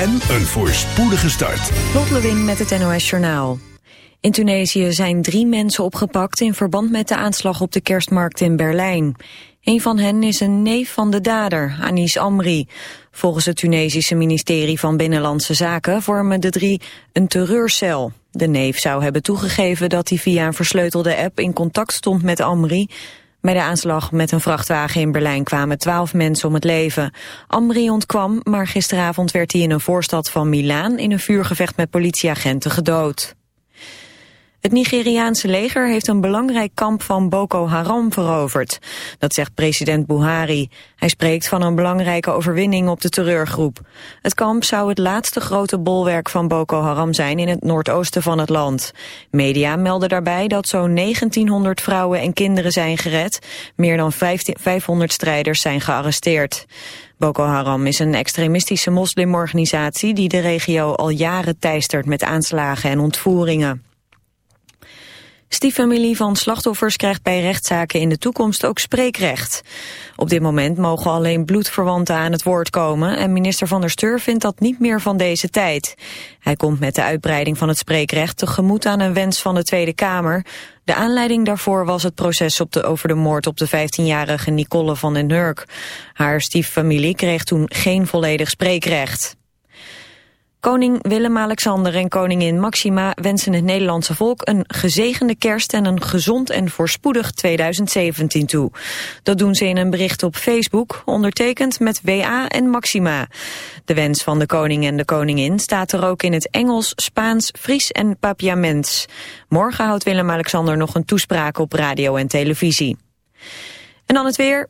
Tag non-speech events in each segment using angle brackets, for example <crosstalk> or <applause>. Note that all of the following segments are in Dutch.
en een voorspoedige start. Lot met het NOS Journaal. In Tunesië zijn drie mensen opgepakt in verband met de aanslag op de kerstmarkt in Berlijn. Een van hen is een neef van de dader, Anis Amri. Volgens het Tunesische ministerie van Binnenlandse Zaken vormen de drie een terreurcel. De neef zou hebben toegegeven dat hij via een versleutelde app in contact stond met Amri. Bij de aanslag met een vrachtwagen in Berlijn kwamen twaalf mensen om het leven. Amri ontkwam, maar gisteravond werd hij in een voorstad van Milaan in een vuurgevecht met politieagenten gedood. Het Nigeriaanse leger heeft een belangrijk kamp van Boko Haram veroverd. Dat zegt president Buhari. Hij spreekt van een belangrijke overwinning op de terreurgroep. Het kamp zou het laatste grote bolwerk van Boko Haram zijn in het noordoosten van het land. Media melden daarbij dat zo'n 1900 vrouwen en kinderen zijn gered. Meer dan 500 strijders zijn gearresteerd. Boko Haram is een extremistische moslimorganisatie die de regio al jaren teistert met aanslagen en ontvoeringen. Stieffamilie van slachtoffers krijgt bij rechtszaken in de toekomst ook spreekrecht. Op dit moment mogen alleen bloedverwanten aan het woord komen en minister Van der Steur vindt dat niet meer van deze tijd. Hij komt met de uitbreiding van het spreekrecht tegemoet aan een wens van de Tweede Kamer. De aanleiding daarvoor was het proces op de, over de moord op de 15-jarige Nicole van den Hurk. Haar stieffamilie kreeg toen geen volledig spreekrecht. Koning Willem-Alexander en koningin Maxima wensen het Nederlandse volk een gezegende kerst en een gezond en voorspoedig 2017 toe. Dat doen ze in een bericht op Facebook, ondertekend met WA en Maxima. De wens van de koning en de koningin staat er ook in het Engels, Spaans, Fries en Papiaments. Morgen houdt Willem-Alexander nog een toespraak op radio en televisie. En dan het weer.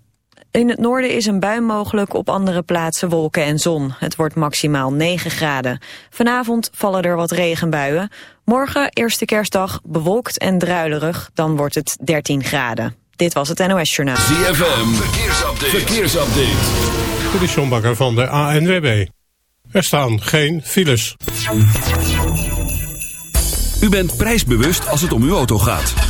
In het noorden is een bui mogelijk, op andere plaatsen wolken en zon. Het wordt maximaal 9 graden. Vanavond vallen er wat regenbuien. Morgen, eerste kerstdag, bewolkt en druilerig. Dan wordt het 13 graden. Dit was het NOS Journaal. ZFM, verkeersupdate. verkeersupdate. Dit is John Bakker van de ANWB. Er staan geen files. U bent prijsbewust als het om uw auto gaat.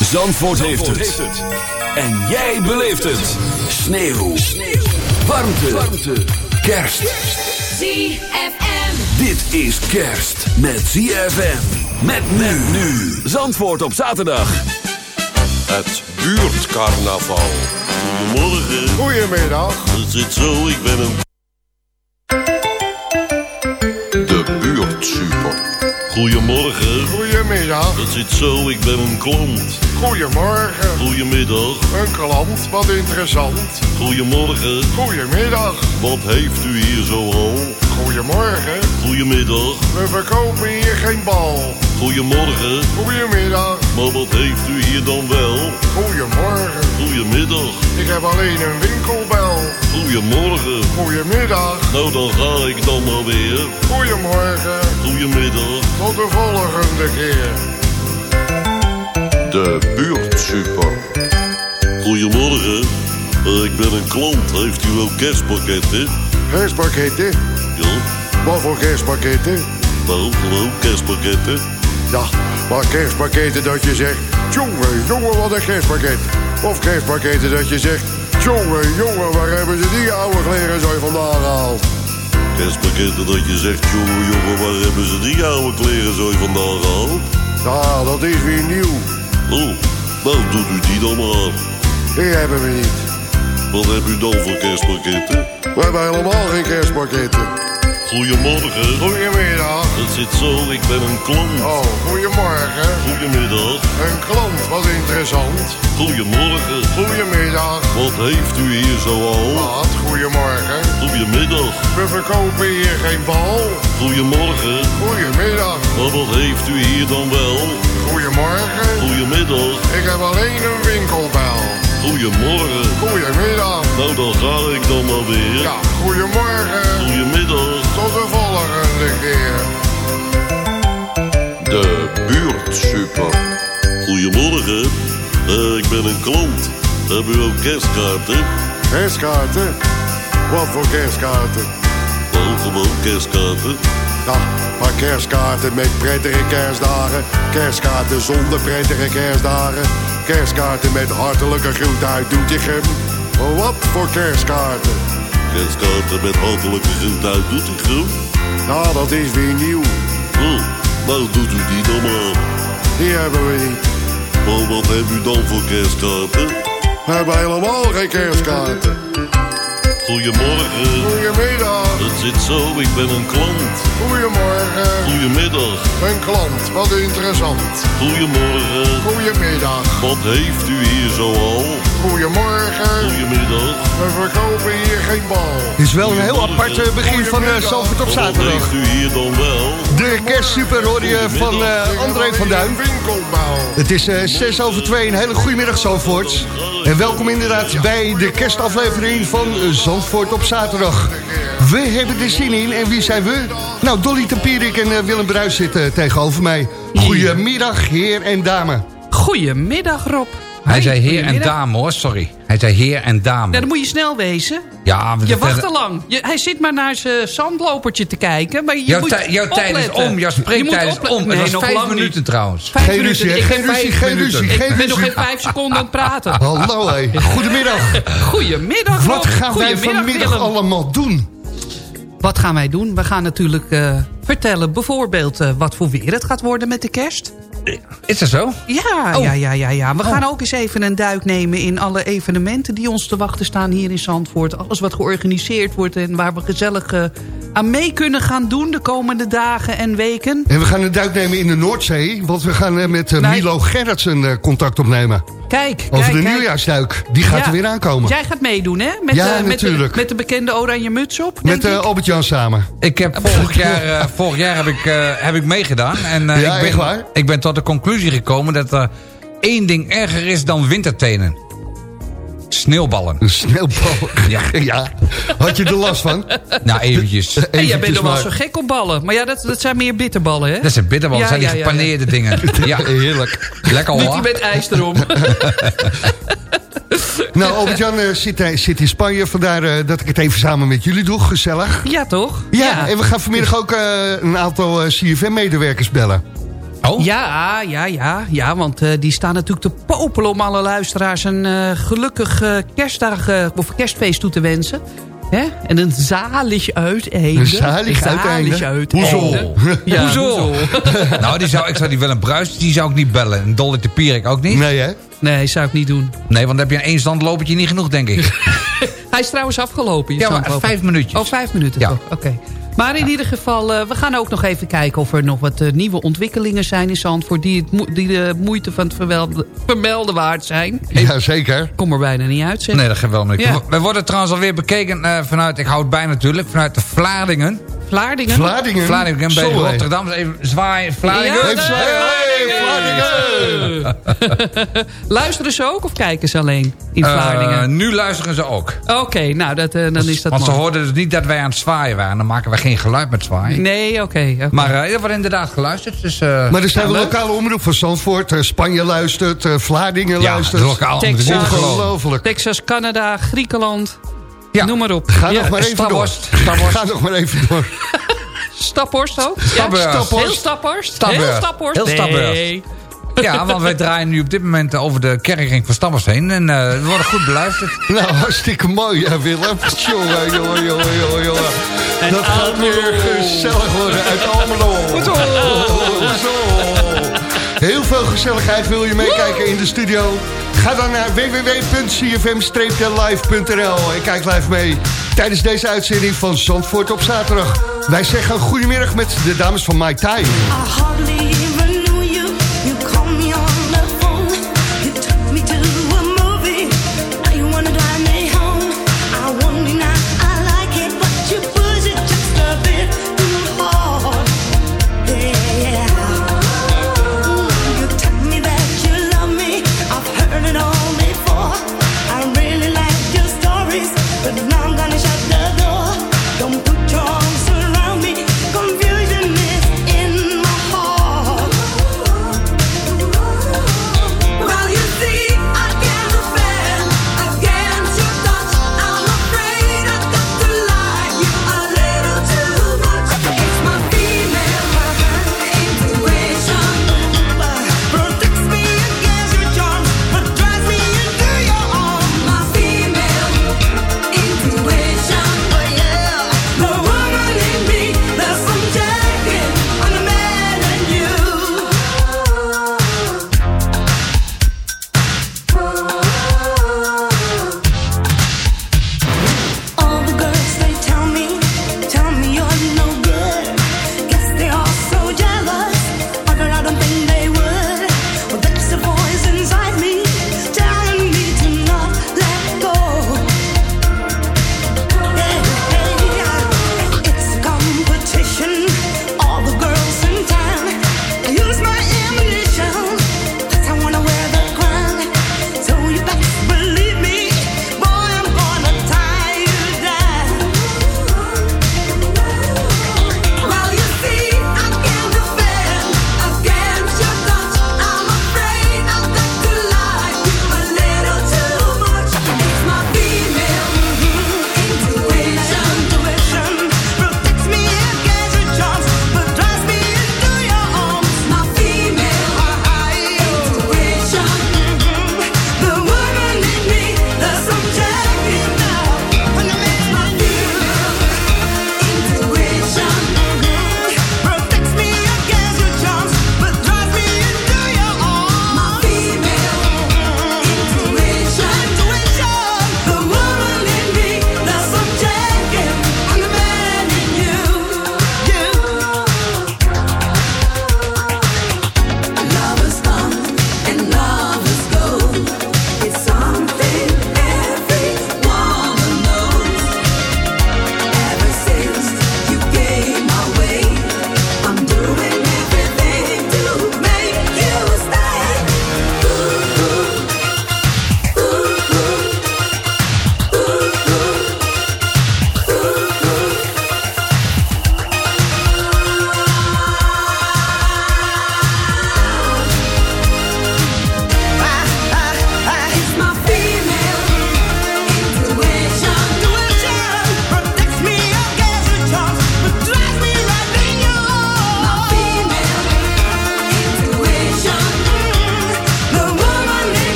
Zandvoort, heeft, het. En jij beleeft het. Sneeuw. Warmte. Warmte. Kerst. ZFM. Dit is kerst met ZFM. Met men nu. Zandvoort op zaterdag. Het buurtcarnaval. Goedemorgen. Goedemiddag. Het zit zo, ik ben een... De buurtsuper. Goedemorgen. Goedemiddag. Het zit zo, ik ben een klant. Goedemorgen. Goedemiddag. Een klant, wat interessant. Goedemorgen. Goedemiddag. Wat heeft u hier zo al? Goedemorgen. Goedemiddag. We verkopen hier geen bal. Goedemorgen. Goedemiddag. Maar wat heeft u hier dan wel? Goedemorgen. Goedemiddag. Ik heb alleen een winkelbel. Goedemorgen. Goedemiddag. Nou, dan ga ik dan maar weer. Goedemorgen. Goedemiddag. Tot de volgende keer. De buurtsuper. Goedemorgen. Eh, ik ben een klant. Heeft u ook kerstpakketten? Kerstpakketten? Ja. Wat voor kerstpakketten? Nou, gewoon kerstpakketten. Ja, maar kerstpakketten dat je zegt... Jongen, jongen, wat een kerstpakket. Of kerstpakketten dat je zegt... Jongen, jongen, waar hebben ze die oude kleren zo vandaan gehaald? Kerstpakketten dat je zegt, jongen, jongen, waar hebben ze die oude kleren zo vandaan gehaald? Ja, dat is weer nieuw. Oh, nou doet u die dan maar. Die hebben we niet. Wat heb u dan voor kerstpakketten? We hebben helemaal geen kerstpakketten. Goedemorgen. Goedemiddag. Het zit zo, ik ben een klant. Oh, goedemorgen. Goedemiddag. Een klant, wat interessant. Goedemorgen. Goedemiddag. Wat heeft u hier zoal? Wat, goedemorgen. Goedemiddag. We verkopen hier geen bal. Goedemorgen. Goedemiddag. Maar wat heeft u hier dan wel? Goedemorgen. Goedemiddag. Ik heb alleen een winkelbel. Goedemorgen. Goedemiddag. Nou, dan ga ik dan maar weer. Ja, goedemorgen. Goedemiddag. Tot de volgende keer. De buurtsuper. Goedemorgen. Eh, ik ben een klant. Heb u ook kerstkaarten? Kerstkaarten? Wat voor kerstkaarten? Nou, gewoon kerstkaarten. Ja, paar kerstkaarten met prettige kerstdagen. Kerstkaarten zonder prettige kerstdagen. Kerstkaarten met hartelijke groet uit Doetinchem. Wat voor kerstkaarten? Kerstkaarten met hartelijke groet uit Doetinchem. Nou, dat is weer nieuw. Oh, nou doet u die dan maar. Die hebben we niet. Maar wat hebt u dan voor kerstkaarten? We hebben helemaal geen kerstkaarten. Goedemorgen. Goedemiddag. Het zit zo, ik ben een klant. Goedemorgen. Goedemiddag. Een klant, wat interessant. Goedemorgen. Goedemiddag. Wat heeft u hier zoal? Goedemorgen. Goedemiddag. We verkopen hier geen bal. Het is wel een heel apart eh, begin van uh, Zalvoort op Wat zaterdag. heeft u hier dan wel? De kerstsuper hoor je van eh, André van Duin. Het is eh 6 over 2, een hele goede middag Zandvoort. En welkom inderdaad bij de kerstaflevering van Zandvoort op zaterdag. We hebben er zin in en wie zijn we? Nou, Dolly Tempierik en eh, Willem Bruis zitten tegenover mij. Goedemiddag, heer en dame. Goedemiddag Rob. Hij zei heer en dame hoor, sorry. Hij zei heer en Ja, dame. dan moet je snel wezen. Ja, Je wacht te lang. Je, hij zit maar naar zijn zandlopertje te kijken. Maar je Jouw, moet tij- jouw tijd is om, jouw Je moet spreektijd is opletten. om. Nee, Het was nog vijf lang minuten niet. trouwens. Vijf Geen minuten. ruzie, geen ruzie, geen ruzie, Ik ben nog geen vijf seconden aan het praten. Hallo hé, goedemiddag. Goedemiddag. Wat gaan wij vanmiddag Willem. allemaal doen? Wat gaan wij doen? We gaan natuurlijk eh, vertellen bijvoorbeeld eh, wat voor weer het gaat worden met de kerst. Is dat zo? Ja, Oh. ja, ja, ja, ja. We gaan ook eens even een duik nemen in alle evenementen die ons te wachten staan hier in Zandvoort. Alles wat georganiseerd wordt en waar we gezellig eh, aan mee kunnen gaan doen de komende dagen en weken. En we gaan een duik nemen in de Noordzee, want we gaan eh, met eh, Nee. Milo Gerritsen eh, contact opnemen. Kijk, Over kijk, de kijk. nieuwjaarsduik, die gaat Ja. er weer aankomen. Jij gaat meedoen, hè? Met, Ja, eh, met, de, met de bekende oranje muts op, Met eh. Albert-Jan samen. Ik heb vorig jaar, eh, vorig jaar heb ik, eh, heb ik meegedaan. En eh, Ja, ik, ben, echt waar? ik ben tot de conclusie gekomen dat er één ding erger is dan wintertenen. Sneeuwballen. Een sneeuwbal. <laughs> Ja. ja. Had je er last van? Nou, eventjes. En jij bent Eventjes er wel maar. zo gek op ballen. Maar ja, dat, dat zijn meer bitterballen, hè? Dat zijn bitterballen, Ja, dat zijn ja, die ja, ja. gepaneerde dingen. <laughs> Ja, Heerlijk. lekker Niet hoor. die met ijs erom. <laughs> Nou, Albert-Jan eh, zit, zit in Spanje, vandaar eh, dat ik het even samen met jullie doe. Gezellig. ja, toch? Ja, en we gaan vanmiddag ook eh, een aantal CFM-medewerkers bellen. Oh, Ja, ja, ja, ja, want eh, die staan natuurlijk te popelen om alle luisteraars een eh, gelukkig kerstdag of kerstfeest toe te wensen. Hè? En een zalig uiteinde. Een zalig uiteinde? uiteinde. <laughs> Ja, Hoezo? <laughs> nou, die zou, ik zou die Willem Bruis, die zou ik niet bellen. En Dolly de Pierik ook niet. Nee, hè? Nee, zou ik niet doen. Nee, want dan heb je een één zandlopertje niet genoeg, denk ik. <laughs> Hij is trouwens afgelopen. je Ja, maar vijf minuutjes. Oh, vijf minuten Ja. toch? Oké. Maar in ieder geval, eh, we gaan ook nog even kijken of er nog wat eh, nieuwe ontwikkelingen zijn in Zandvoort... die, het die de moeite van het vermelden, vermelden waard zijn. Ja, zeker. Kom er bijna niet uit, zeg. Nee, dat gaat wel niet. Ja. We worden trouwens alweer bekeken eh, vanuit, ik houd bij natuurlijk, vanuit de Vlaardingen. Vlaardingen? Vlaardingen. Vlaardingen bij. Rotterdam. Dus Even zwaaien, Vlaardingen. Ja, Even zwaaien. Hey, Vlaardingen! <laughs> Luisteren ze ook of kijken ze alleen in Vlaardingen? nu luisteren ze ook. Oké, nou, dat, eh, dan is dat Want ze hoorden dus niet dat wij aan het zwaaien waren. Dan maken we geen geluid met zwaaien. Nee, oké. oké. Maar eh, er wordt inderdaad geluisterd. Dus, eh, Maar er zijn Ja, wel leuk. lokale omroep van Zandvoort. eh, Spanje luistert, eh, Vlaardingen ja, luistert. lokaal. Texas. Ongelooflijk. Texas, Canada, Griekenland. Ja. Noem maar op. Ga Ja. nog maar even Staphorst. door. Staphorst. Ga nog maar even door. <laughs> Staphorst ook? Staphorst. Ja, Staphorst. Heel Staphorst? Staphorst. Heel Staphorst? Heel Staphorst. Nee. <laughs> Ja, want wij draaien nu op dit moment over de kerkring van Stammers heen. En eh, we worden goed beluisterd. <laughs> Nou, hartstikke mooi, hè, Willem. Jongen, jongen, jongen, jongen, jongen. Dat gaat weer gezellig worden uit Almelo. Zo, zo. Heel veel gezelligheid wil je meekijken in de studio. Ga dan naar www.cfm-live.nl en kijk live mee tijdens deze uitzending van Zandvoort op zaterdag. Wij zeggen goedemiddag met de dames van My Time. someday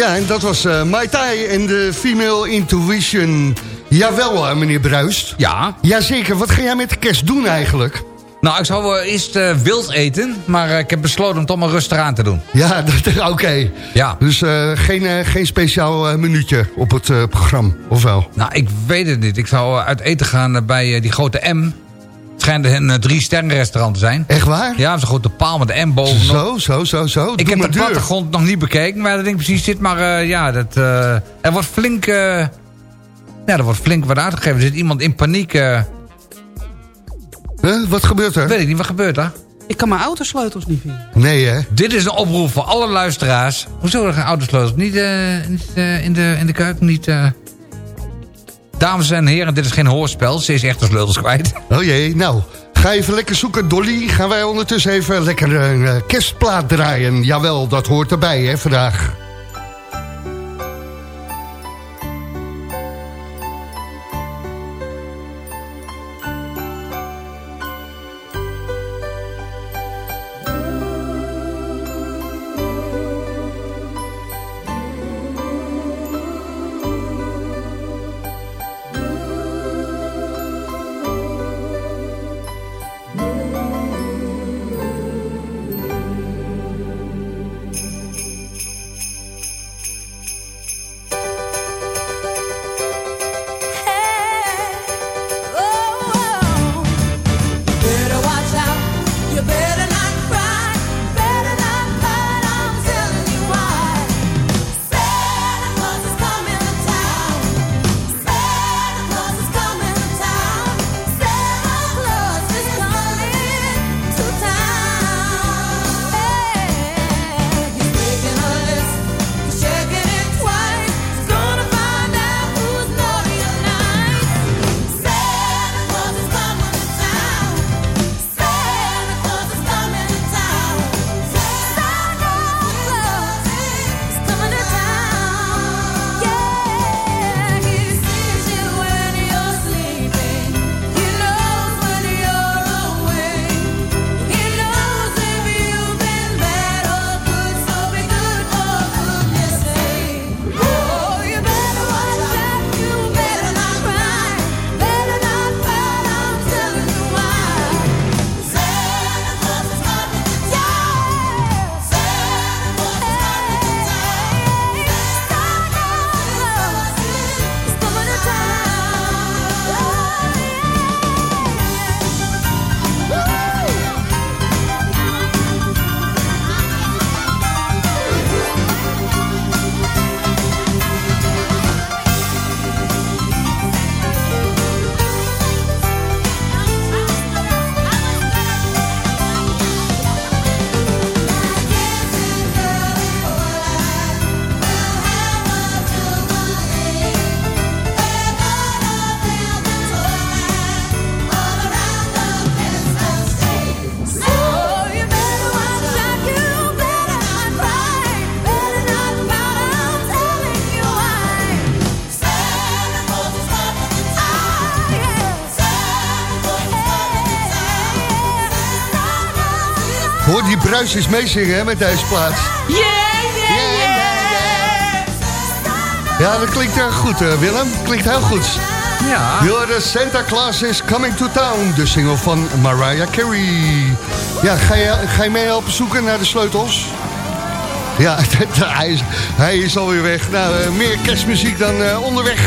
Ja, en dat was eh Mai Tai en de Female Intuition. Jawel, meneer Bruist. Ja. Jazeker, wat ga jij met de kerst doen eigenlijk? Nou, ik zou wel eerst eh, wild eten, maar eh, ik heb besloten om toch maar rustig aan te doen. Ja, <laughs> oké. Ja. Dus geen, geen speciaal minuutje op het programma, of wel? Nou, ik weet het niet. Ik zou uit eten gaan bij die grote M. Het schijnt een eh, drie sterren restaurant te zijn. Echt waar? Ja, zo'n grote paal met de M bovenop. Zo, zo, zo, zo. Ik Doe heb maar de plattegrond nog niet bekeken, waar dat ding precies zit. Maar eh, ja, dat, eh, er wordt flink... eh, ja, er wordt flink wat uitgegeven. Er zit iemand in paniek. eh, Huh? Wat gebeurt er? weet ik niet, wat gebeurt er? Ik kan mijn autosleutels niet vinden. Nee, hè? Dit is een oproep voor alle luisteraars. Hoezo er geen autosleutels? Niet, eh, niet in, de, in de keuken, niet... Dames en heren, dit is geen hoorspel. Ze is echt de sleutels kwijt. Oh jee, nou. Ga even lekker zoeken, Dolly. Gaan wij ondertussen even lekker een eh, kerstplaat draaien. Jawel, dat hoort erbij, hè, vandaag. Bruis is meezingen hè, met deze plaats. Yeah, yeah, yeah. Ja, dat klinkt erg goed, eh, Willem. Klinkt heel goed. Ja. Hoorde Santa Claus is Coming to Town, de single van Mariah Carey. Ja, ga je, ga je mee helpen zoeken naar de sleutels? Ja, <laughs> hij is, hij is alweer weg. Nou, eh, meer kerstmuziek dan eh, onderweg.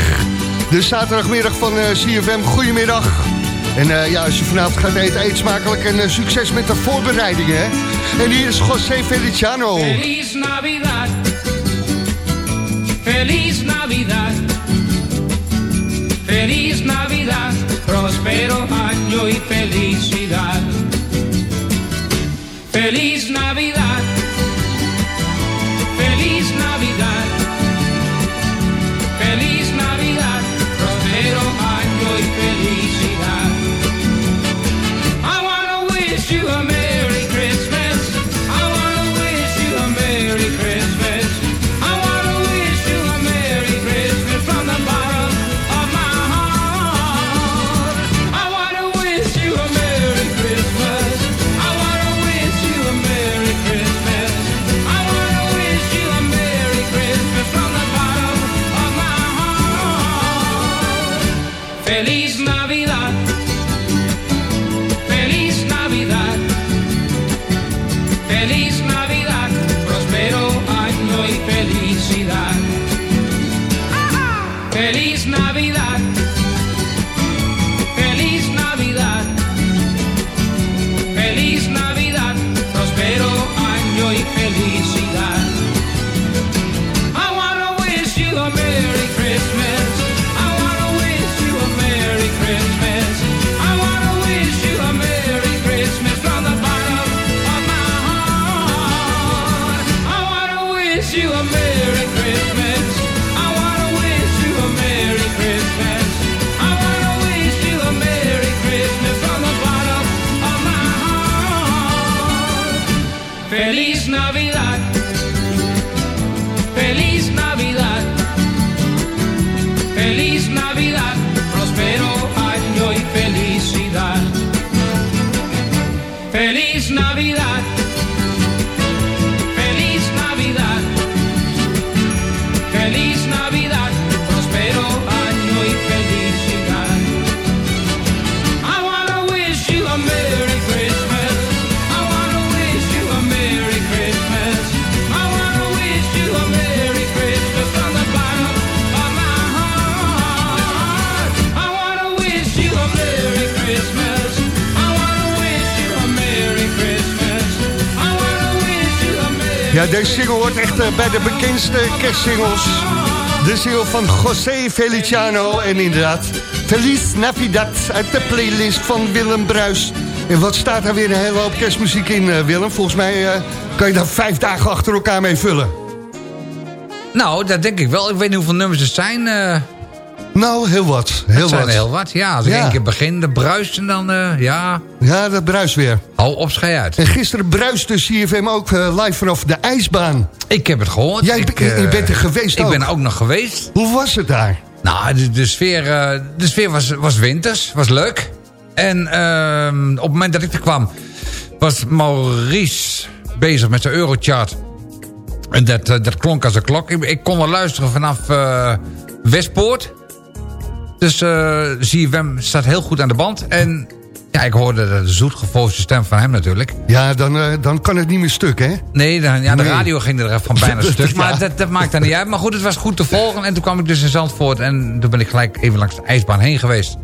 De zaterdagmiddag van eh, CFM, goedemiddag. En eh, ja, als je vanavond gaat eten, eet smakelijk en succes met de voorbereidingen. Hè? En hier is José Feliciano. Feliz Navidad. Feliz Navidad. Feliz Navidad. Prospero año y felicidad. Feliz Navidad. Feliz Navidad. Deze single hoort echt eh, bij de bekendste kerstsingles. De single van José Feliciano. En inderdaad, Feliz Navidad uit de playlist van Willem Bruis. En wat staat daar weer een hele hoop kerstmuziek in, eh, Willem? Volgens mij eh, kan je daar vijf dagen achter elkaar mee vullen. Nou, dat denk ik wel. Ik weet niet hoeveel nummers het zijn. Nou, heel wat. Heel zijn wat. heel wat. Ja, als ik Ja. één keer begin, de bruist en dan, eh, ja... Ja, dat bruist weer. Hou op, schei uit. En gisteren bruiste CFM ook eh, live vanaf de ijsbaan. Ik heb het gehoord. Jij ik, be- je eh, bent er geweest Ik ook. ben er ook nog geweest. Hoe was het daar? Nou, de, de sfeer, de sfeer was, was winters, was leuk. En ehm, op het moment dat ik er kwam, was Maurice bezig met zijn Eurochart. En dat, dat klonk als een klok. Ik, ik kon wel luisteren vanaf Westpoort. Dus eh ZFM staat heel goed aan de band. En ja, ik hoorde de zoetgevoelige stem van hem natuurlijk. Ja, dan, eh, dan kan het niet meer stuk, hè? Nee, dan, ja, de Nee. radio ging er van bijna <laughs> stuk. Maar dat, dat maakt dan niet uit. Maar goed, het was goed te volgen. En toen kwam ik dus in Zandvoort. En toen ben ik gelijk even langs de ijsbaan heen geweest.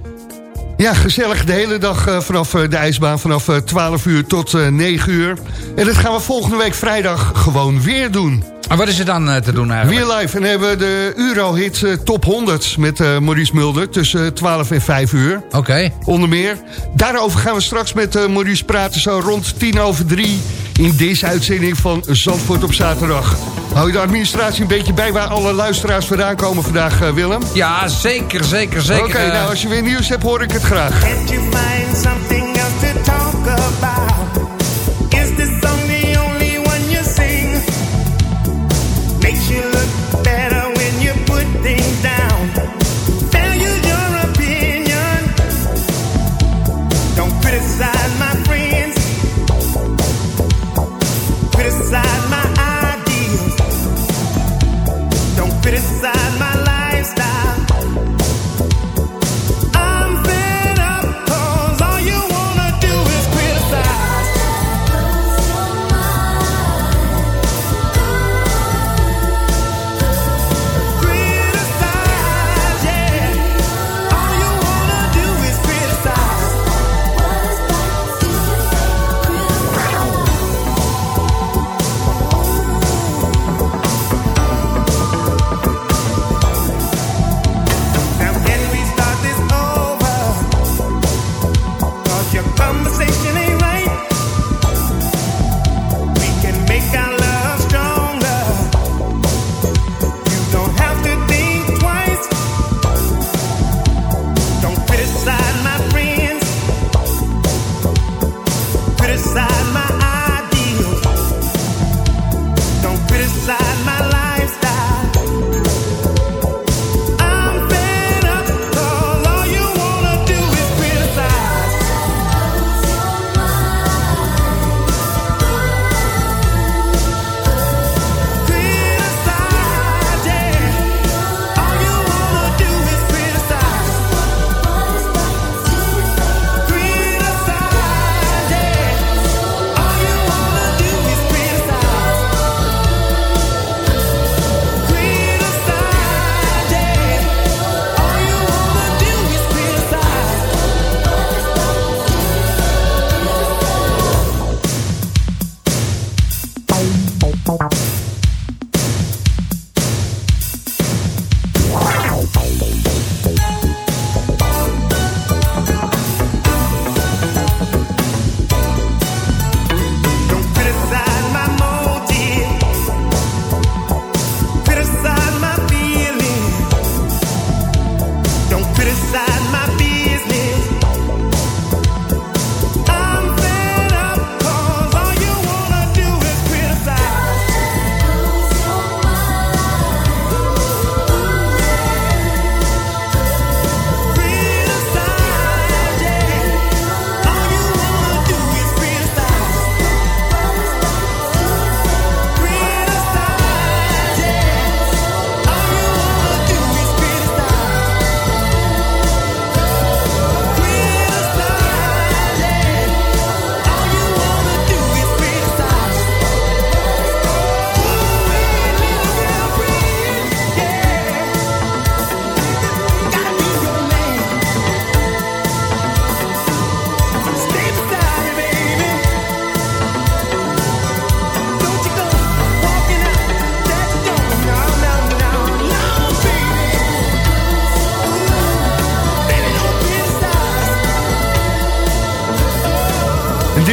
Ja, gezellig de hele dag eh, vanaf de ijsbaan, vanaf eh, 12 uur tot eh 9 uur. En dat gaan we volgende week vrijdag gewoon weer doen. En wat is er dan eh, te doen eigenlijk? Weer live. En hebben we de Eurohit eh, Top 100 met eh, Maurice Mulder tussen 12 en 5 uur. Oké. Onder meer. Daarover gaan we straks met eh, Maurice praten zo rond 10 over 3 in deze uitzending van Zandvoort op zaterdag. Hou je de administratie een beetje bij waar alle luisteraars vandaan komen vandaag, eh, Willem? Ja, zeker, zeker, zeker. Oké, nou als je weer nieuws hebt hoor ik het graag. Can't you find something else to talk about?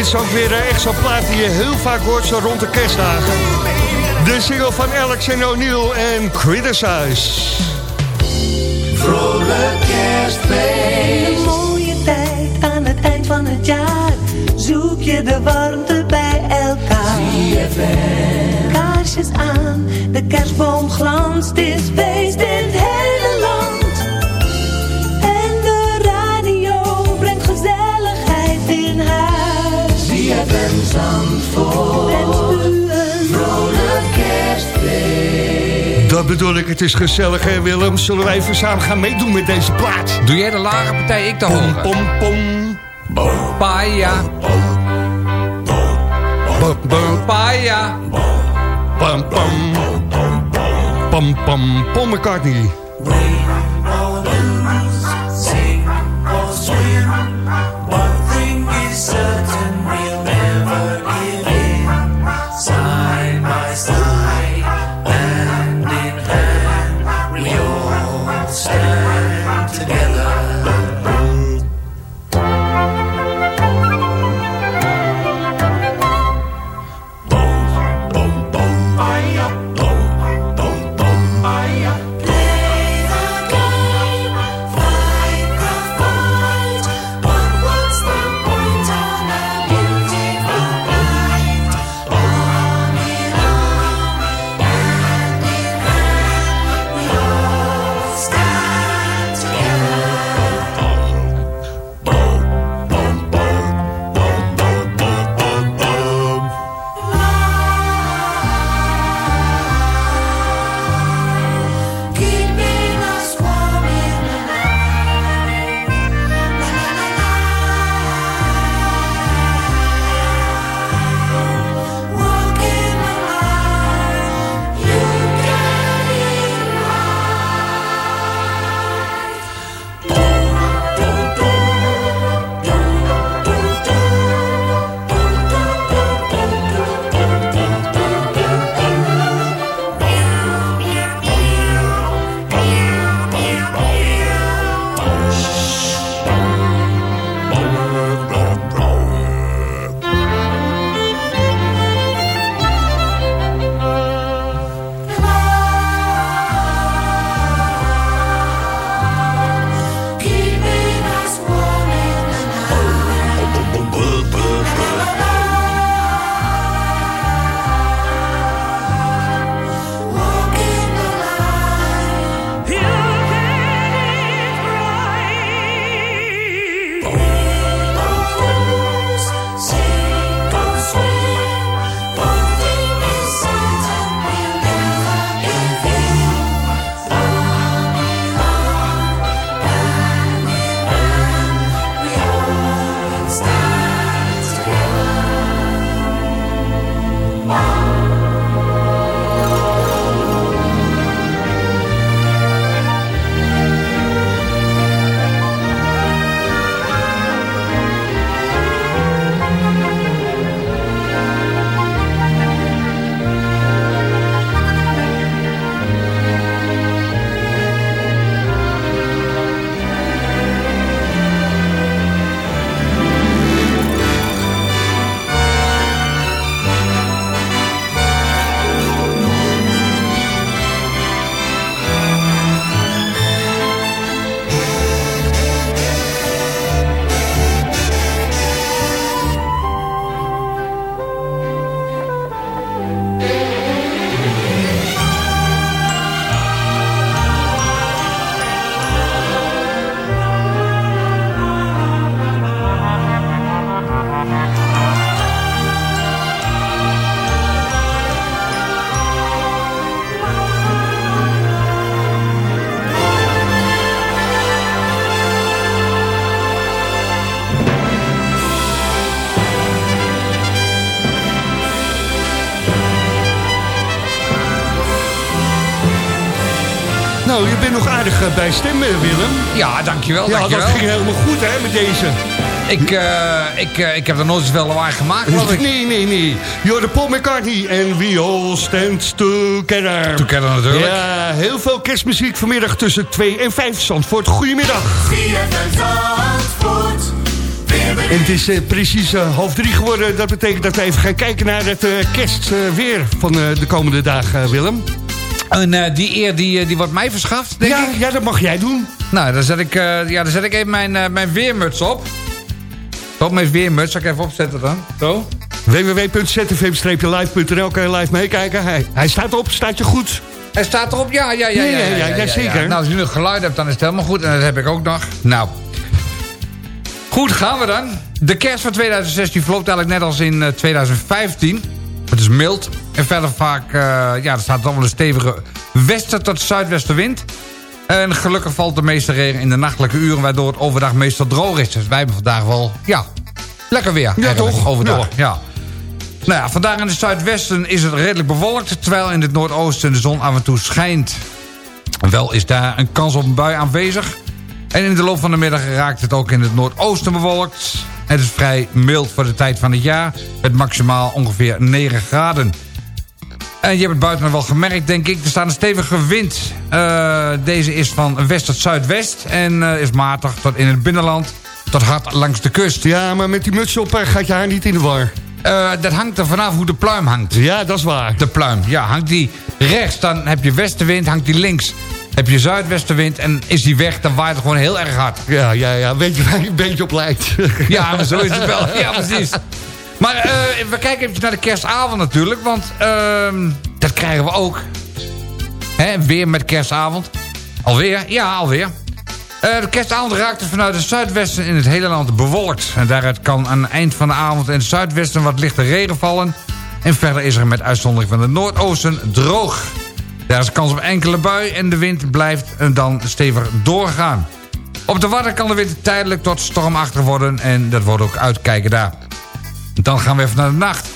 Is ook weer eh, echt zo'n plaat die je heel vaak hoort zo rond de kerstdagen. De single van Alex en O'Neill en Criticize. Vrolijk kerstfeest. Een mooie tijd aan het eind van het jaar. Zoek je de warmte bij elkaar. Kaarsjes aan, de kerstboom glanst. Het is feest in het Dat bedoel ik, het is gezellig hè Willem. Zullen wij even samen gaan meedoen met deze plaat? Doe jij de lage partij, ik de Pom, hoge. pom, pom. Paia. Paia. Pam, pam. Pam, pam, Paul McCartney. Nou, je bent nog aardig eh, bij stemmen, Willem. Ja, dankjewel, Ja, dankjewel. dat ging helemaal goed, hè, met deze. Ik, eh, ik, eh, ik heb er nooit zoveel lawaai gemaakt, geloof ik. Nee, nee, nee. You're Paul McCartney en we all stand together. Together natuurlijk. Ja, heel veel kerstmuziek vanmiddag tussen 2 en 5. Zandvoort, goedemiddag. En het is eh, precies eh, half drie geworden. Dat betekent dat we even gaan kijken naar het eh, kerstweer van eh, de komende dagen, eh, Willem. En eh, die eer die, eh, die wordt mij verschaft, denk Ja, ik. ja, dat mag jij doen. Nou, dan zet ik, eh, ja, dan zet ik even mijn, eh, mijn weermuts op. Op mijn weermuts, zal ik even opzetten dan. Zo. www.zfm-live.nl kan je live meekijken. Hij, hij staat op, staat je goed. Hij staat erop, ja, ja, ja. Ja, ja, ja, ja, ja, zeker. Nou, als je nu geluid hebt, dan is het helemaal goed. En dat heb ik ook nog. Nou. Goed, gaan we dan. De kerst van 2016 verloopt eigenlijk net als in eh, 2015. Het is mild. En verder vaak, eh, ja, er staat allemaal een stevige westen tot zuidwestenwind. En gelukkig valt de meeste regen in de nachtelijke uren... waardoor het overdag meestal droog is. Dus wij hebben vandaag wel, ja, lekker weer. Ja, toch? Overdag, ja. Nou ja, vandaag in het zuidwesten is het redelijk bewolkt... terwijl in het noordoosten de zon af en toe schijnt. Wel is daar een kans op een bui aanwezig. En in de loop van de middag raakt het ook in het noordoosten bewolkt. Het is vrij mild voor de tijd van het jaar... met maximaal ongeveer 9 graden. En je hebt het buiten wel gemerkt, denk ik. Er staat een stevige wind. Eh, deze is van west tot zuidwest... en eh, is matig tot in het binnenland... tot hard langs de kust. Ja, maar met die muts op eh, gaat je haar niet in de war. Dat hangt er vanaf hoe de pluim hangt. Ja, dat is waar. De pluim, ja. Hangt die rechts, dan heb je westenwind. Hangt die links, heb je zuidwestenwind. En is die weg, dan waait het gewoon heel erg hard. Ja, ja, ja. Weet je waar je een beetje op lijkt? Ja, maar zo is het wel. Ja, precies. <laughs> Maar eh, we kijken even naar de kerstavond natuurlijk. Want ehm, dat krijgen we ook. Hè, weer met kerstavond. Alweer? Ja, alweer. Eh, de kerstavond raakt vanuit het zuidwesten in het hele land bewolkt. En daaruit kan aan het eind van de avond in het zuidwesten wat lichte regen vallen. En verder is er met uitzondering van het noordoosten droog. Daar is kans op enkele bui en de wind blijft eh, dan stevig doorgaan. Op de Wadden kan de wind tijdelijk tot stormachtig worden... en dat wordt ook uitkijken daar. Dan gaan we even naar de nacht.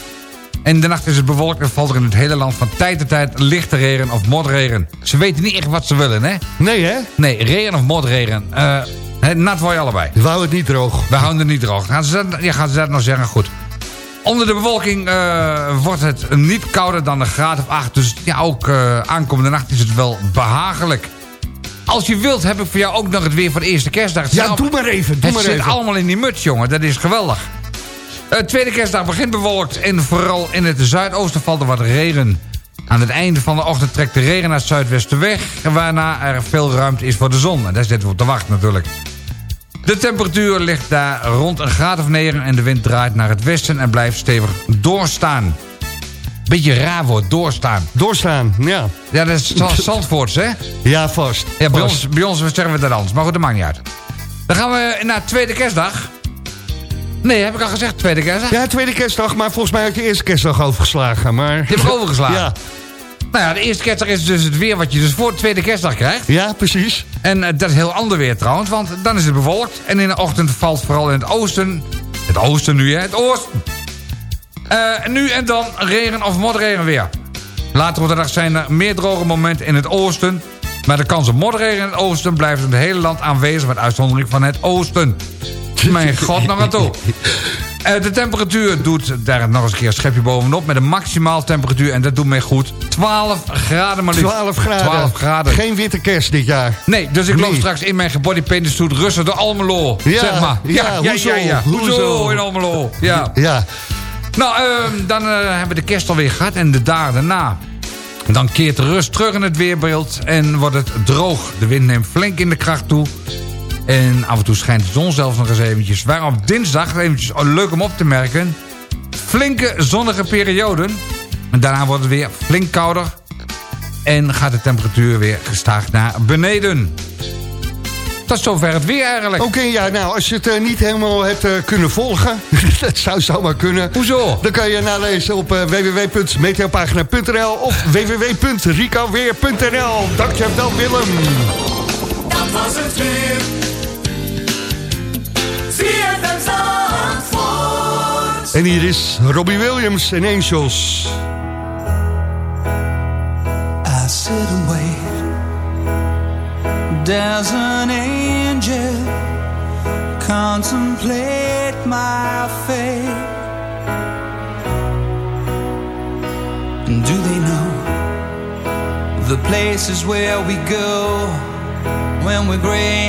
En in de nacht is het bewolkt en valt er in het hele land van tijd tot tijd lichte regen of motregen. Ze weten niet echt wat ze willen, hè? Nee, hè? Nee, regen of motregen. Eh, hè, nat word je allebei. We houden het niet droog. We houden het niet droog. Gaan ze dat, ja, gaan ze dat nou zeggen? Goed. Onder de bewolking eh, wordt het niet kouder dan een graad of 8. Dus ja, ook eh, aankomende nacht is het wel behagelijk. Als je wilt, heb ik voor jou ook nog het weer van de eerste kerstdag. Het Ja, doe maar even, doe het maar zit even. allemaal in die muts, jongen. Dat is geweldig. Eh, tweede kerstdag begint bewolkt en vooral in het zuidoosten valt er wat regen. Aan het einde van de ochtend trekt de regen naar het zuidwesten weg... waarna er veel ruimte is voor de zon. En daar zitten we op te wachten natuurlijk. De temperatuur ligt daar rond een graad of 9 en de wind draait naar het westen en blijft stevig doorstaan. Beetje raar woord, doorstaan. Doorstaan, ja. Ja, dat is <laughs> Zandvoorts, hè? Ja, vast. Ja, bij Vast. ons, bij ons zeggen we dat anders, maar goed, dat maakt niet uit. Dan gaan we naar tweede kerstdag. Nee, heb ik al gezegd, tweede kerstdag? Ja, tweede kerstdag, maar volgens mij had je eerste kerstdag overgeslagen. Maar... Je hebt overgeslagen? Ja. Nou ja, de eerste kerstdag is dus het weer wat je dus voor de tweede kerstdag krijgt. Ja, precies. En eh, dat is heel ander weer trouwens, want dan is het bewolkt. En in de ochtend valt vooral in het oosten... Het oosten nu, hè? Het oosten. Eh, nu en dan regen of motregen weer. Later op de dag zijn er meer droge momenten in het oosten. Maar de kans op motregen in het oosten blijft in het hele land aanwezig... met uitzondering van het oosten. Mijn god, nog aan toe. Eh, de temperatuur doet daar nog eens een keer een schepje bovenop... met een maximaal temperatuur, en dat doet mij goed... 12 graden maar liefst. 12 graden. 12 graden. Geen witte kerst dit jaar. Nee, dus ik loop straks in mijn gebodypainted suit Russen door Almelo. Ja, zeg maar. ja, hoezo? Hoezo? Hoezo? in Almelo? Ja. Ja. Nou, ehm, dan eh, hebben we de kerst alweer gehad en de dagen daarna. Dan keert de rust terug in het weerbeeld en wordt het droog. De wind neemt flink in de kracht toe. En af en toe schijnt de zon zelfs nog eens eventjes. Waar op dinsdag, eventjes oh, leuk om op te merken... flinke zonnige perioden. En daarna wordt het weer flink kouder. En gaat de temperatuur weer gestaag naar beneden. Tot zover het weer eigenlijk. Oké, ja, nou, als je het eh, niet helemaal hebt eh, kunnen volgen... <laughs> dat zou zomaar kunnen... Hoezo? Dan kan je nalezen op eh, www.meteopagina.nl of <laughs> www.ricoweer.nl. Dankjewel, Willem. Dat was het weer. ZFM Zandvoort. En hier is Robbie Williams en Angels. I sit and wait Does an angel contemplate my fate? And do they know the places where we go when we're gray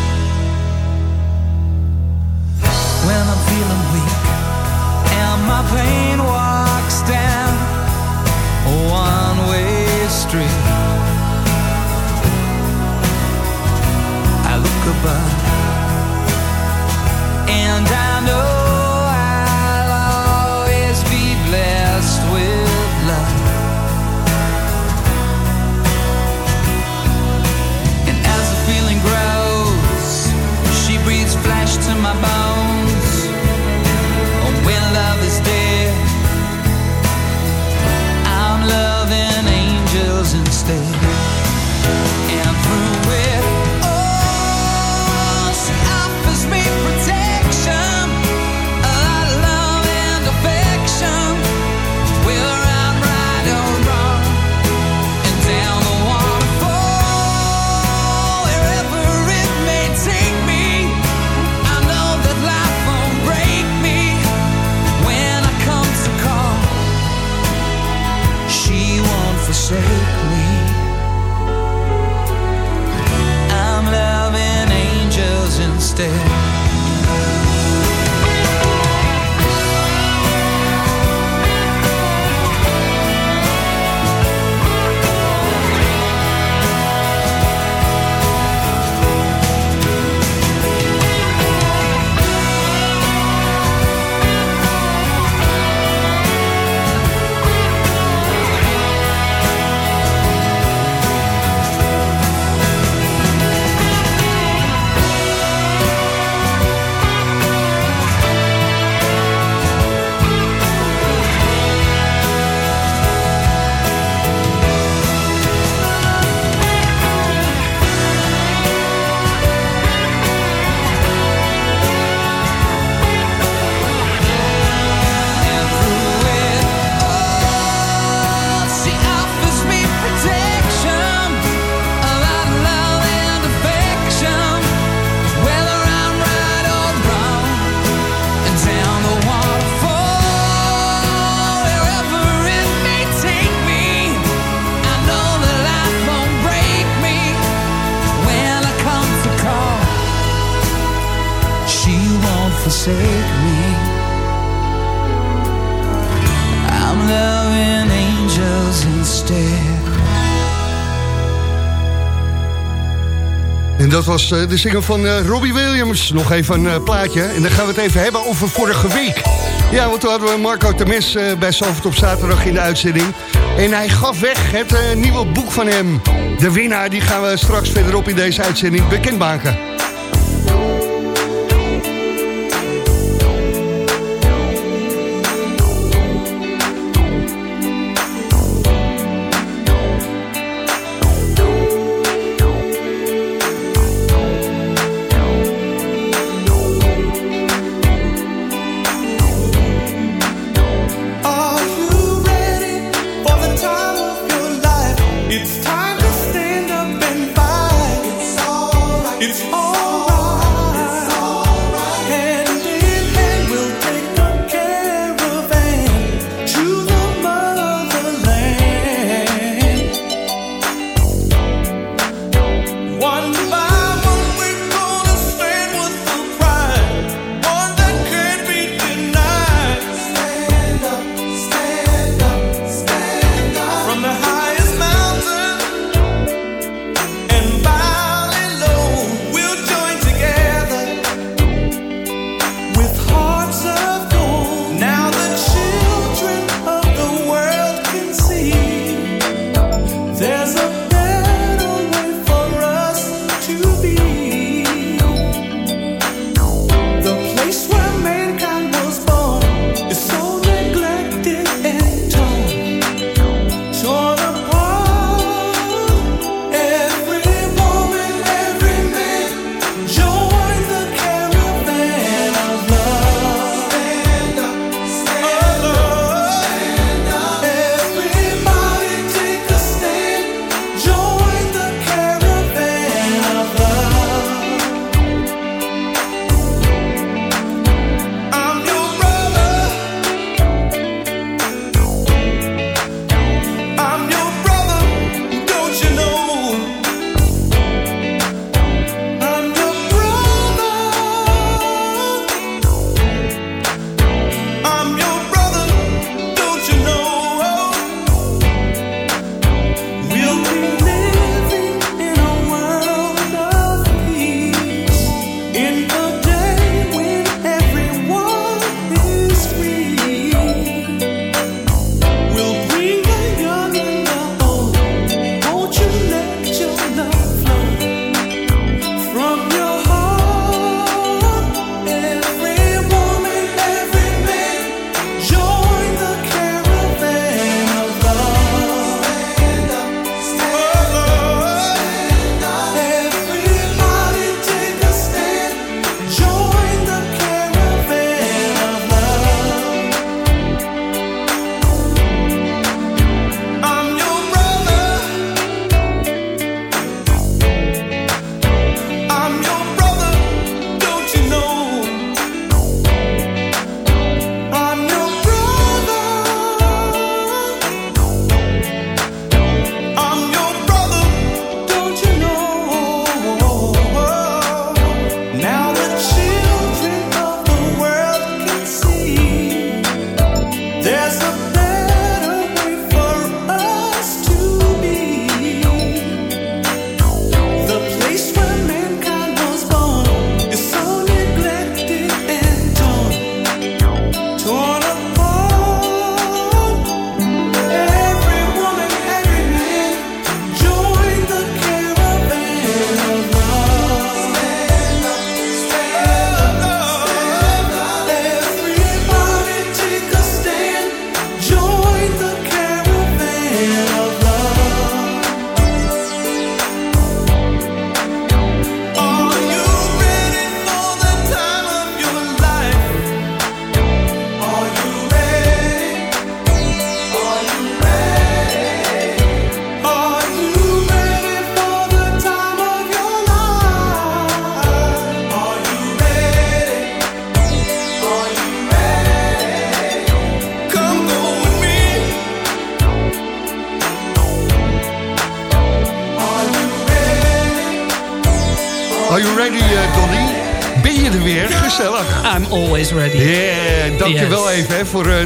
Was eh, de zinger van eh, Robbie Williams. Nog even een eh, plaatje. En dan gaan we het even hebben over vorige week. Ja, want toen hadden we Marco Temes bij Zalvoort op zaterdag in de uitzending. En hij gaf weg het nieuwe boek van hem. De winnaar, die gaan we straks verderop in deze uitzending bekendmaken.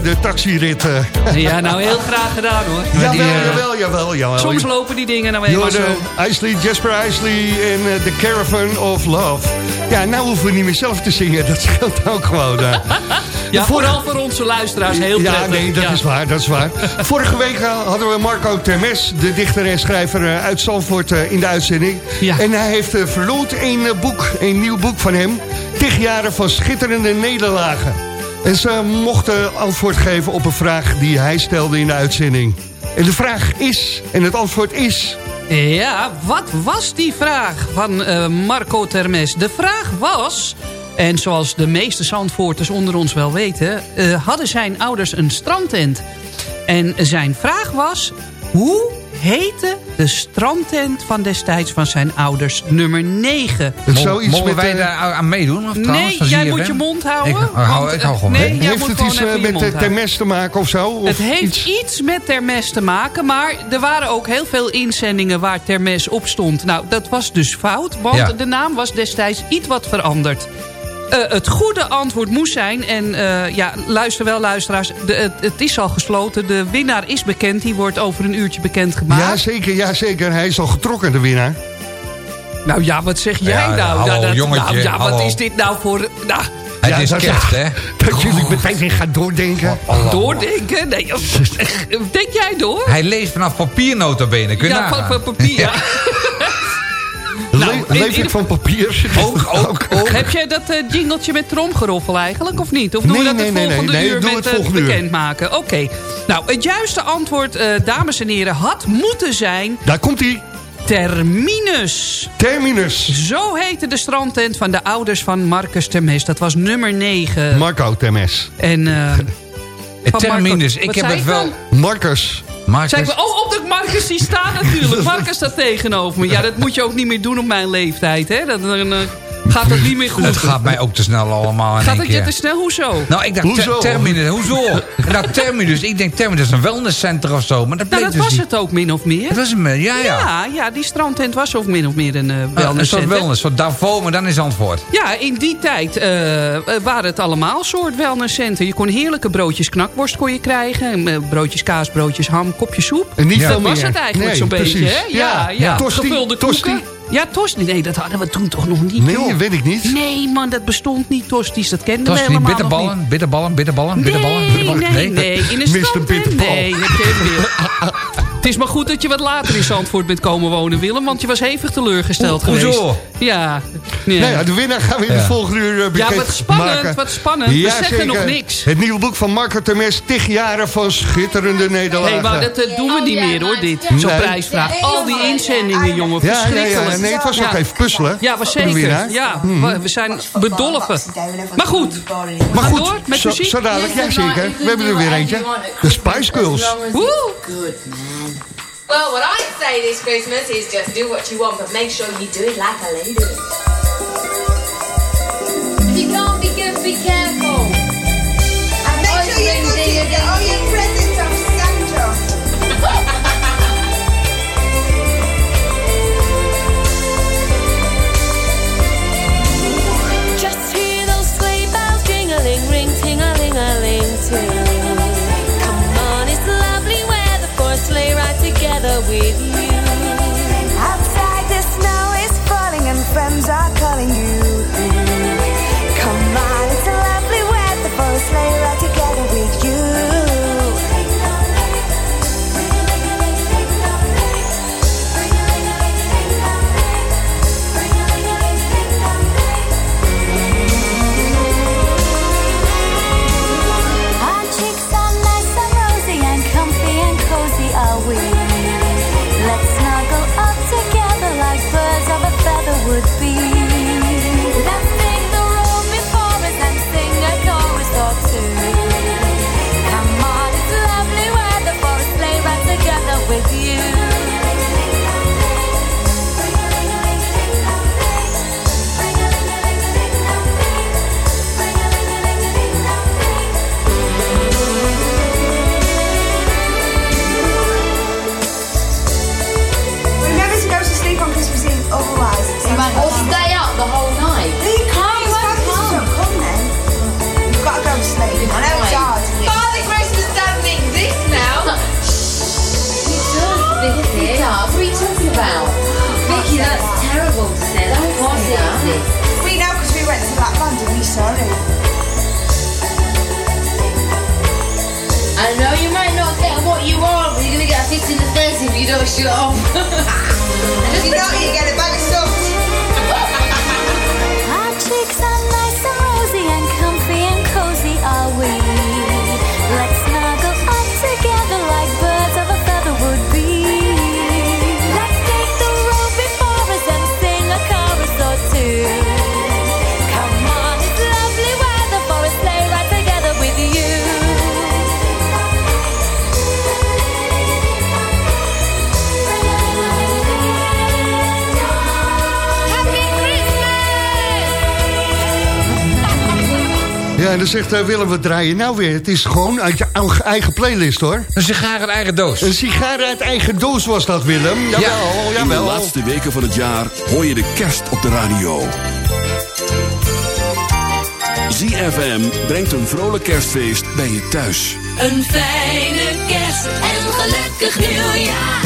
De taxirit. eh. Ja, nou heel graag gedaan hoor. Jawel, Die, eh, jawel, jawel, jawel. Soms lopen die dingen nou eenmaal zo. Jorden, Isley, Jasper Isley en eh, The Caravan of Love. Ja, nou hoeven we niet meer zelf te zingen. Dat scheelt ook gewoon. eh. <laughs> Ja, vooral voor onze luisteraars heel ja, prettig. nee, dat Ja. is waar, dat is waar. <laughs> Vorige week eh, hadden we Marco Termes, de dichter en schrijver eh, uit Zandvoort, eh, in de uitzending. En hij heeft verloot een eh, boek, een nieuw boek van hem. Tig jaren van schitterende nederlagen. En ze mochten antwoord geven op een vraag die hij stelde in de uitzending. En de vraag is, en het antwoord is... Ja, wat was die vraag van eh, Marco Termes? De vraag was, en zoals de meeste Zandvoorters onder ons wel weten... eh, hadden zijn ouders een strandtent. En zijn vraag was, hoe heette de strandtent van destijds van zijn ouders nummer 9? Mo- Mogen wij daar aan meedoen? Of trouwens, Nee, jij moet je mond houden. Ik, hou, want, ik hou eh, gewoon nee, mee. heeft moet het iets eh, met houden. Termes te maken of zo? Of Het heeft iets? iets met Termes te maken, maar er waren ook heel veel inzendingen waar Termes op stond. Nou, dat was dus fout, want Ja. de naam was destijds iets wat veranderd. Eh, het goede antwoord moest zijn, en eh, ja, luister wel luisteraars, de, het, het is al gesloten. De winnaar is bekend, die wordt over een uurtje bekendgemaakt. Ja, zeker, ja, zeker. Hij is al getrokken, de winnaar. Nou ja, wat zeg jij Ja, nou? hallo, nou, dat- jongetje, nou, ja, wat hallo. is dit nou voor... Nou, Het Ja, is dat- kerst, hè? <laughs> Dat jullie meteen weer gaan doordenken. doordenken? Nee, <laughs> denk jij door? Hij leest vanaf papier notabene. Kun je Ja, papier. <laughs> ja. Nou, Le- leef ik van papier? <laughs> Ook, ook, ook. Heb jij dat eh, jingeltje met tromgeroffel eigenlijk, of niet? Of doen Nee, we dat nee, het volgende nee, nee, uur doe met het bekendmaken? Oké. Nou, het juiste antwoord, eh, dames en heren, had moeten zijn... Daar komt hij. Terminus. Terminus. Zo heette de strandtent van de ouders van Marcus Termes. Dat was nummer 9. Marco Termes. en, eh, van <laughs> Terminus. Marco- Ik heb het wel... dan? Marcus. Ik, oh, op de Marcus die staat natuurlijk. <laughs> Marcus staat tegenover me. Ja, dat moet je ook niet meer doen op mijn leeftijd. Hè? Dat, dan eh, gaat het niet meer goed. Het gaat mij ook te snel allemaal in Gaat één het je te snel? Hoezo? Nou, ik dacht Hoezo? ter- terminus. Hoezo? nou, terminus. Ik denk terminus is een wellnesscenter of zo. Maar dat bleek Nou, dat dus was niet. het ook min of meer. Het was een, ja, ja. Ja, ja, die strandtent was ook min of meer een uh, Ah, een soort wellness, een soort Davos, maar dan is antwoord. Ja, in die tijd eh, eh, waren het allemaal soort wellnesscenter. Je kon heerlijke broodjes knakworst kon je krijgen. eh, Broodjes kaas, broodjes ham, kopje soep. En niet Dat veel was meer. het eigenlijk Nee, zo'n beetje. Hè? Ja, Ja, ja. tosti, Gevulde tosti. Ja, tosti. Nee, dat hadden we toen toch nog niet, Nee, joh. weet ik niet. Nee, man, dat bestond niet, tosties. Dat kenden we helemaal nog niet. bitterballen, bitterballen, bitterballen, bitterballen, Nee, bitterballen. nee, nee. In een Mr. Bitterbal. Nee, je hem weer. <laughs> Het is maar goed dat je wat later in Zandvoort bent komen wonen, Willem. Want je was hevig teleurgesteld Ho- hoezo? geweest. Ja. ja. Nou ja, de winnaar gaan we in de Ja. volgende uur bekend Ja, wat spannend, maken. wat spannend. We zeggen zeker. nog niks. Het nieuwe boek van Marco Termes, tig jaren van schitterende nederlagen. Nee, maar dat eh, doen we niet meer hoor, dit. Zo'n Nee. prijsvraag. Al die inzendingen, jongen. ja, ja, Verschrikkelijk. ja, nee, het was ook even puzzelen. Ja, was zeker. Ja, Mhm. we- we zijn bedolven. Maar goed, Maar goed, door met zo, zo dadelijk, ja zeker. We hebben er weer eentje. De Spice Girls. Woe! Well, what I'd say this Christmas is just do what you want, but make sure you do it like a lady. If you can't be good, be careful. zegt eh, Willem, wat draaien nou weer? Het is gewoon uit je eigen playlist, hoor. Een sigaar uit eigen doos. Een sigaar uit eigen doos was dat, Willem. Jawel, ja. jawel. In de laatste weken van het jaar hoor je de kerst op de radio. ZFM brengt een vrolijk kerstfeest bij je thuis. Een fijne kerst en gelukkig nieuwjaar.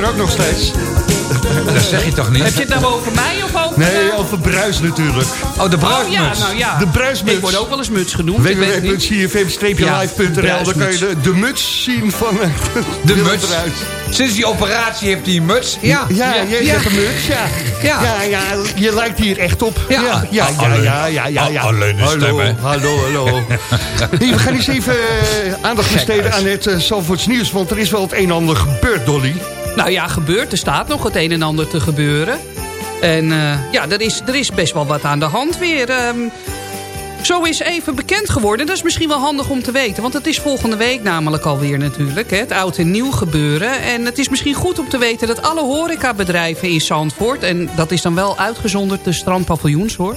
er ook nog steeds. <laughs> Dat zeg je toch niet? Heb je het nou over mij of over... Nee, over Bruis natuurlijk. Oh, de bruismuts. Oh, ja, nou ja. De bruismuts. Ik word ook wel eens muts genoemd. www.cfm-live.nl e ja, Dan kan je de, de, muts zien van eh, <laughs> de, de. Bruis. Sinds die operatie heeft hij een muts. Ja, ja, ja, je ja. een muts, ja. Ja. ja. ja, je lijkt hier echt op. Ja, ja, ja, ah, ja, ja. ja. Alleen hallo, Hallo, <laughs> hallo. Ik we gaan eens even eh, aandacht besteden aan het uh, nieuws. want er is wel het een en ander gebeurd, Dolly. Nou ja, gebeurt. Er staat nog het een en ander te gebeuren. En eh, ja, er is, er is best wel wat aan de hand weer. Ehm, zo is even bekend geworden. Dat is misschien wel handig om te weten. Want het is volgende week namelijk alweer natuurlijk. Hè, het oud en nieuw gebeuren. En het is misschien goed om te weten dat alle horecabedrijven in Zandvoort... en dat is dan wel uitgezonderd de strandpaviljoens hoor...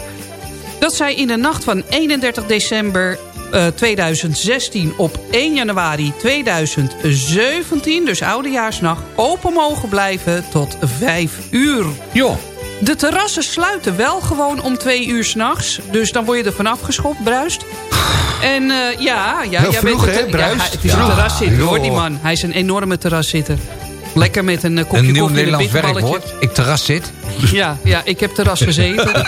dat zij in de nacht van 31 december eh, 2016 op 1 januari 2017... dus oudejaarsnacht, open mogen blijven tot 5 uur. Jo. De terrassen sluiten wel gewoon om twee uur s'nachts. Dus dan word je er vanaf geschopt, bruist. En eh, ja, ja, Heel jij vroeg, bent het, bruist? Ja, het is Ja, een terraszitter, joh. hoor die man. Hij is een enorme terraszitter. Lekker met een eh, kopje Een nieuw koffie en een Nederlands werkwoord. Ik terras zit. Ja, ja, ik heb terras <laughs> gezeten.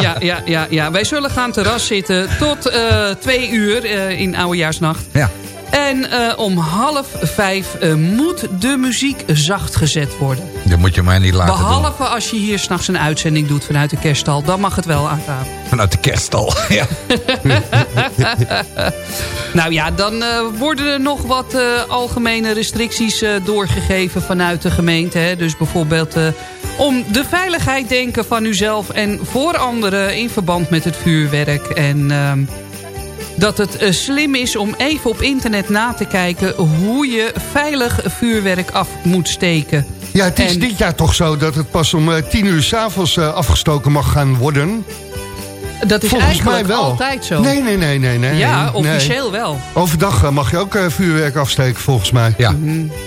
ja, ja, ja, ja. Wij zullen gaan terras zitten tot eh, twee uur eh, in Oudejaarsnacht. Ja. En eh, om half vijf eh, moet de muziek zacht gezet worden. Dat moet je mij niet laten doen. Behalve als je hier s'nachts een uitzending doet vanuit de kerststal. Dan mag het wel aan tafel. Vanuit de kerststal. <laughs> ja. <laughs> Nou ja, dan eh, worden er nog wat algemene restricties doorgegeven vanuit de gemeente. Hè. Dus bijvoorbeeld om de veiligheid denken van uzelf en voor anderen in verband met het vuurwerk. En ehm, dat het eh, slim is om even op internet na te kijken hoe je veilig vuurwerk af moet steken. Ja, het is En- dit jaar toch zo dat het pas om eh, tien uur s'avonds avonds afgestoken mag gaan worden. Dat is Volgens eigenlijk mij wel. altijd zo. Nee, nee, nee, nee. nee ja, nee. officieel wel. Overdag eh, mag je ook eh, vuurwerk afsteken, volgens mij. Ja.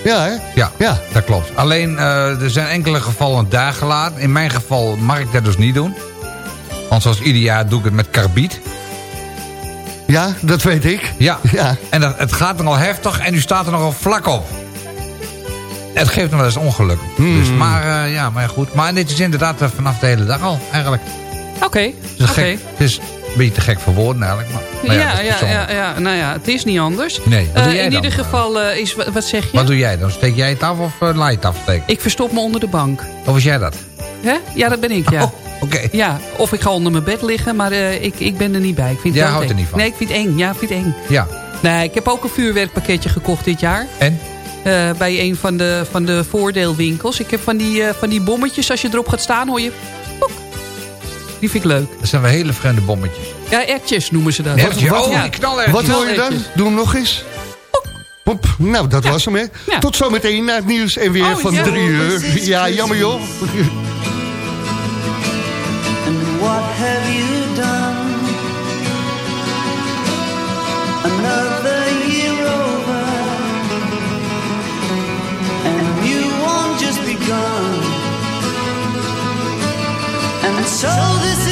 Ja, hè? Ja, Ja. dat klopt. Alleen, eh, er zijn enkele gevallen daar gelaten. In mijn geval mag ik dat dus niet doen. Want zoals ieder jaar doe ik het met karbiet. Ja, dat weet ik. Ja. <laughs> Ja. En dat, het gaat nogal heftig en u staat er nogal vlak op. Het geeft nog wel eens ongeluk. Hmm. Dus, maar eh, ja, maar goed. Maar dit is inderdaad eh, vanaf de hele dag al, eigenlijk. Oké, Het is, oké. gek, het is een beetje te gek voor woorden eigenlijk. Maar, maar Ja, ja, ja, ja, nou ja, het is niet anders. Nee, wat Eh, doe jij in dan? ieder geval is, is, wat wat zeg je? Wat doe jij dan? Steek jij het af of uh, laat je het afsteken? Ik verstop me onder de bank. Of was jij dat? Hè? Ja, dat ben ik, ja. Oh, oké. Ja, of ik ga onder mijn bed liggen, maar eh, ik, ik ben er niet bij. Ik vind het Jij houdt er niet van? Nee, ik vind het eng. Ja, ik vind het eng. Ja. Nee, ik heb ook een vuurwerkpakketje gekocht dit jaar. En? Eh, bij een van de, van de voordeelwinkels. Ik heb van die, eh, van die bommetjes, als je erop gaat staan, hoor je... poek. Die vind ik leuk. Dat zijn wel hele vreemde bommetjes. Ja, ertjes noemen ze dat. Ertjes, Wat- oh, ja. Wat hoor je dan? Doe hem nog eens. Pop. Nou, dat was hem, hè. Ja. Tot zometeen naar het nieuws en weer Oh, van ja. drie uur. Ja, jammer joh. What have you done? Another year over, and you won't just begun. And so this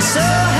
so high.